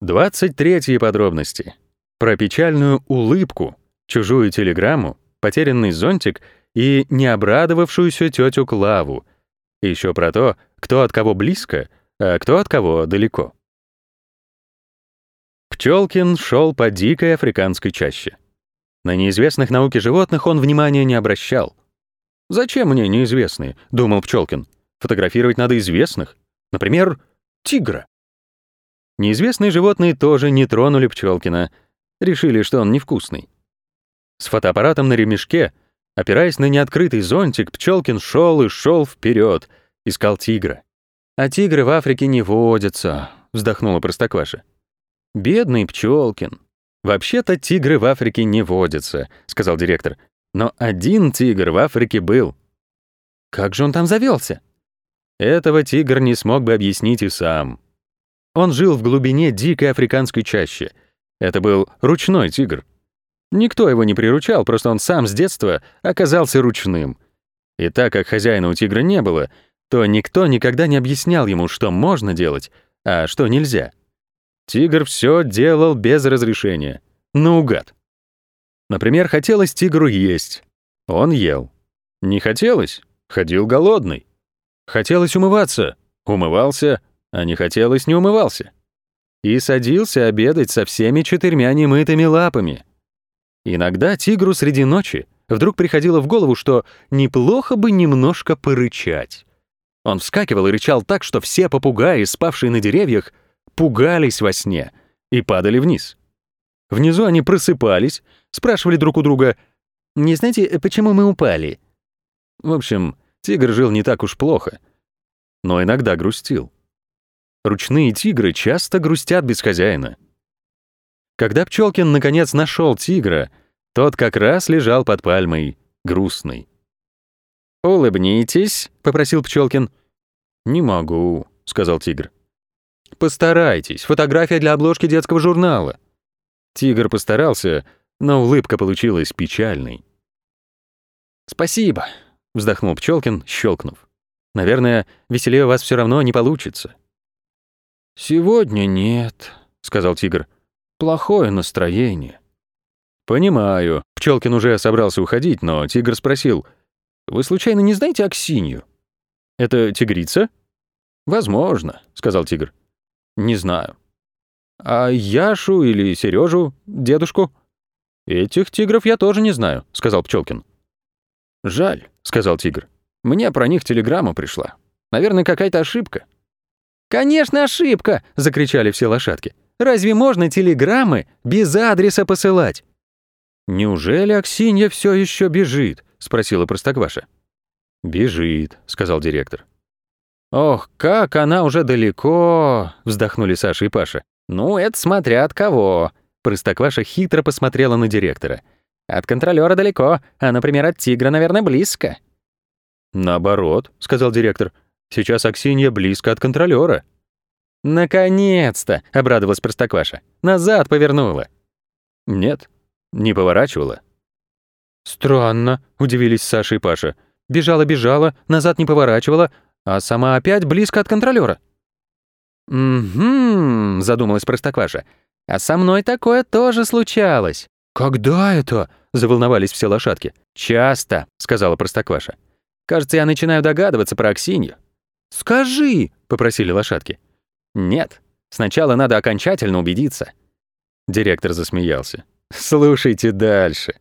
23 подробности. Про печальную улыбку, чужую телеграмму, потерянный зонтик и необрадовавшуюся тетю Клаву. И еще про то, кто от кого близко, а кто от кого далеко. Пчелкин шел по дикой африканской чаще. На неизвестных науке животных он внимания не обращал. «Зачем мне неизвестные?» — думал Пчелкин. «Фотографировать надо известных. Например, тигра». Неизвестные животные тоже не тронули Пчелкина. Решили, что он невкусный. С фотоаппаратом на ремешке, опираясь на неоткрытый зонтик, Пчелкин шел и шел вперед, искал тигра. «А тигры в Африке не водятся», — вздохнула Простокваша. «Бедный Пчелкин. Вообще-то тигры в Африке не водятся», — сказал директор. «Но один тигр в Африке был». «Как же он там завелся? Этого тигр не смог бы объяснить и сам. Он жил в глубине дикой африканской чащи. Это был ручной тигр. Никто его не приручал, просто он сам с детства оказался ручным. И так как хозяина у тигра не было, то никто никогда не объяснял ему, что можно делать, а что нельзя. Тигр все делал без разрешения, наугад. Например, хотелось тигру есть. Он ел. Не хотелось — ходил голодный. Хотелось умываться — умывался, а не хотелось — не умывался. И садился обедать со всеми четырьмя немытыми лапами. Иногда тигру среди ночи вдруг приходило в голову, что неплохо бы немножко порычать. Он вскакивал и рычал так, что все попугаи, спавшие на деревьях, пугались во сне и падали вниз. Внизу они просыпались, спрашивали друг у друга, «Не знаете, почему мы упали?» В общем, тигр жил не так уж плохо, но иногда грустил. Ручные тигры часто грустят без хозяина. Когда Пчелкин наконец нашел тигра, тот как раз лежал под пальмой, грустный. «Улыбнитесь», — попросил Пчелкин. «Не могу», — сказал тигр. «Постарайтесь, фотография для обложки детского журнала». Тигр постарался, но улыбка получилась печальной. «Спасибо», — вздохнул Пчелкин, щелкнув. «Наверное, веселее у вас все равно не получится». «Сегодня нет», — сказал тигр. «Плохое настроение». «Понимаю». Пчелкин уже собрался уходить, но тигр спросил — вы случайно не знаете Аксинью? Это тигрица? Возможно, сказал тигр. Не знаю. А Яшу или Сережу, дедушку? Этих тигров я тоже не знаю, сказал Пчелкин. Жаль, сказал тигр. Мне про них телеграмма пришла. Наверное, какая-то ошибка. Конечно, ошибка, закричали все лошадки. Разве можно телеграммы без адреса посылать? Неужели Аксинья все еще бежит? спросила Простокваша. «Бежит», — сказал директор. «Ох, как она уже далеко!» — вздохнули Саша и Паша. «Ну, это смотря от кого». Простокваша хитро посмотрела на директора. «От контролера далеко, а, например, от тигра, наверное, близко». «Наоборот», — сказал директор. «Сейчас Аксинья близко от контролера. «Наконец-то!» — обрадовалась Простокваша. «Назад повернула». «Нет, не поворачивала». «Странно», — удивились Саша и Паша. «Бежала-бежала, назад не поворачивала, а сама опять близко от контролера». «Угу», — задумалась Простокваша. «А со мной такое тоже случалось». «Когда это?» — заволновались все лошадки. «Часто», — сказала Простокваша. «Кажется, я начинаю догадываться про Аксинью». «Скажи», — попросили лошадки. «Нет, сначала надо окончательно убедиться». Директор засмеялся. «Слушайте дальше».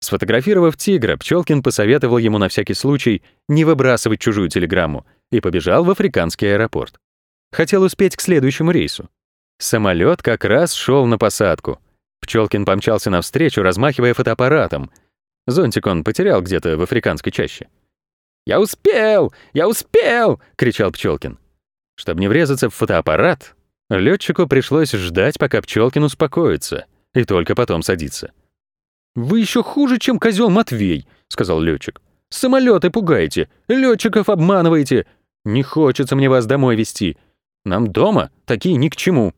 Сфотографировав тигра, Пчелкин посоветовал ему на всякий случай не выбрасывать чужую телеграмму и побежал в африканский аэропорт. Хотел успеть к следующему рейсу. Самолет как раз шел на посадку. Пчелкин помчался навстречу, размахивая фотоаппаратом. Зонтик он потерял где-то в африканской чаще. «Я успел! Я успел!» — кричал Пчелкин. Чтобы не врезаться в фотоаппарат, летчику пришлось ждать, пока Пчелкин успокоится, и только потом садиться. «Вы еще хуже, чем козел Матвей», — сказал летчик. «Самолеты пугаете, летчиков обманываете. Не хочется мне вас домой везти. Нам дома такие ни к чему».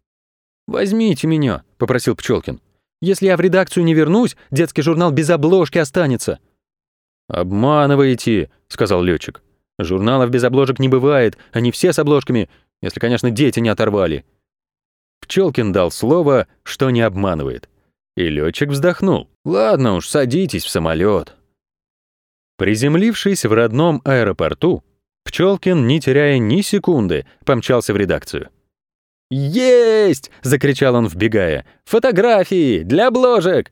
«Возьмите меня», — попросил Пчелкин. «Если я в редакцию не вернусь, детский журнал без обложки останется». «Обманываете», — сказал летчик. «Журналов без обложек не бывает, они все с обложками, если, конечно, дети не оторвали». Пчелкин дал слово, что не обманывает. И летчик вздохнул. «Ладно уж, садитесь в самолет». Приземлившись в родном аэропорту, Пчелкин, не теряя ни секунды, помчался в редакцию. «Есть!» — закричал он, вбегая. «Фотографии! Для обложек!»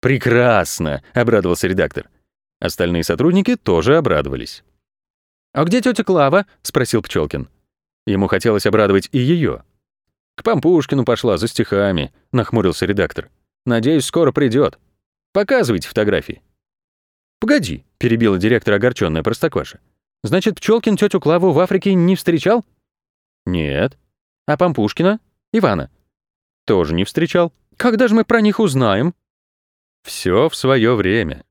«Прекрасно!» — обрадовался редактор. Остальные сотрудники тоже обрадовались. «А где тетя Клава?» — спросил Пчелкин. Ему хотелось обрадовать и ее. «К Пампушкину пошла за стихами», — нахмурился редактор. «Надеюсь, скоро придет. Показывайте фотографии». «Погоди», — перебила директор огорченная простокваша. «Значит, Пчелкин тетю Клаву в Африке не встречал?» «Нет». «А Пампушкина? Ивана?» «Тоже не встречал. Когда же мы про них узнаем?» Все в свое время.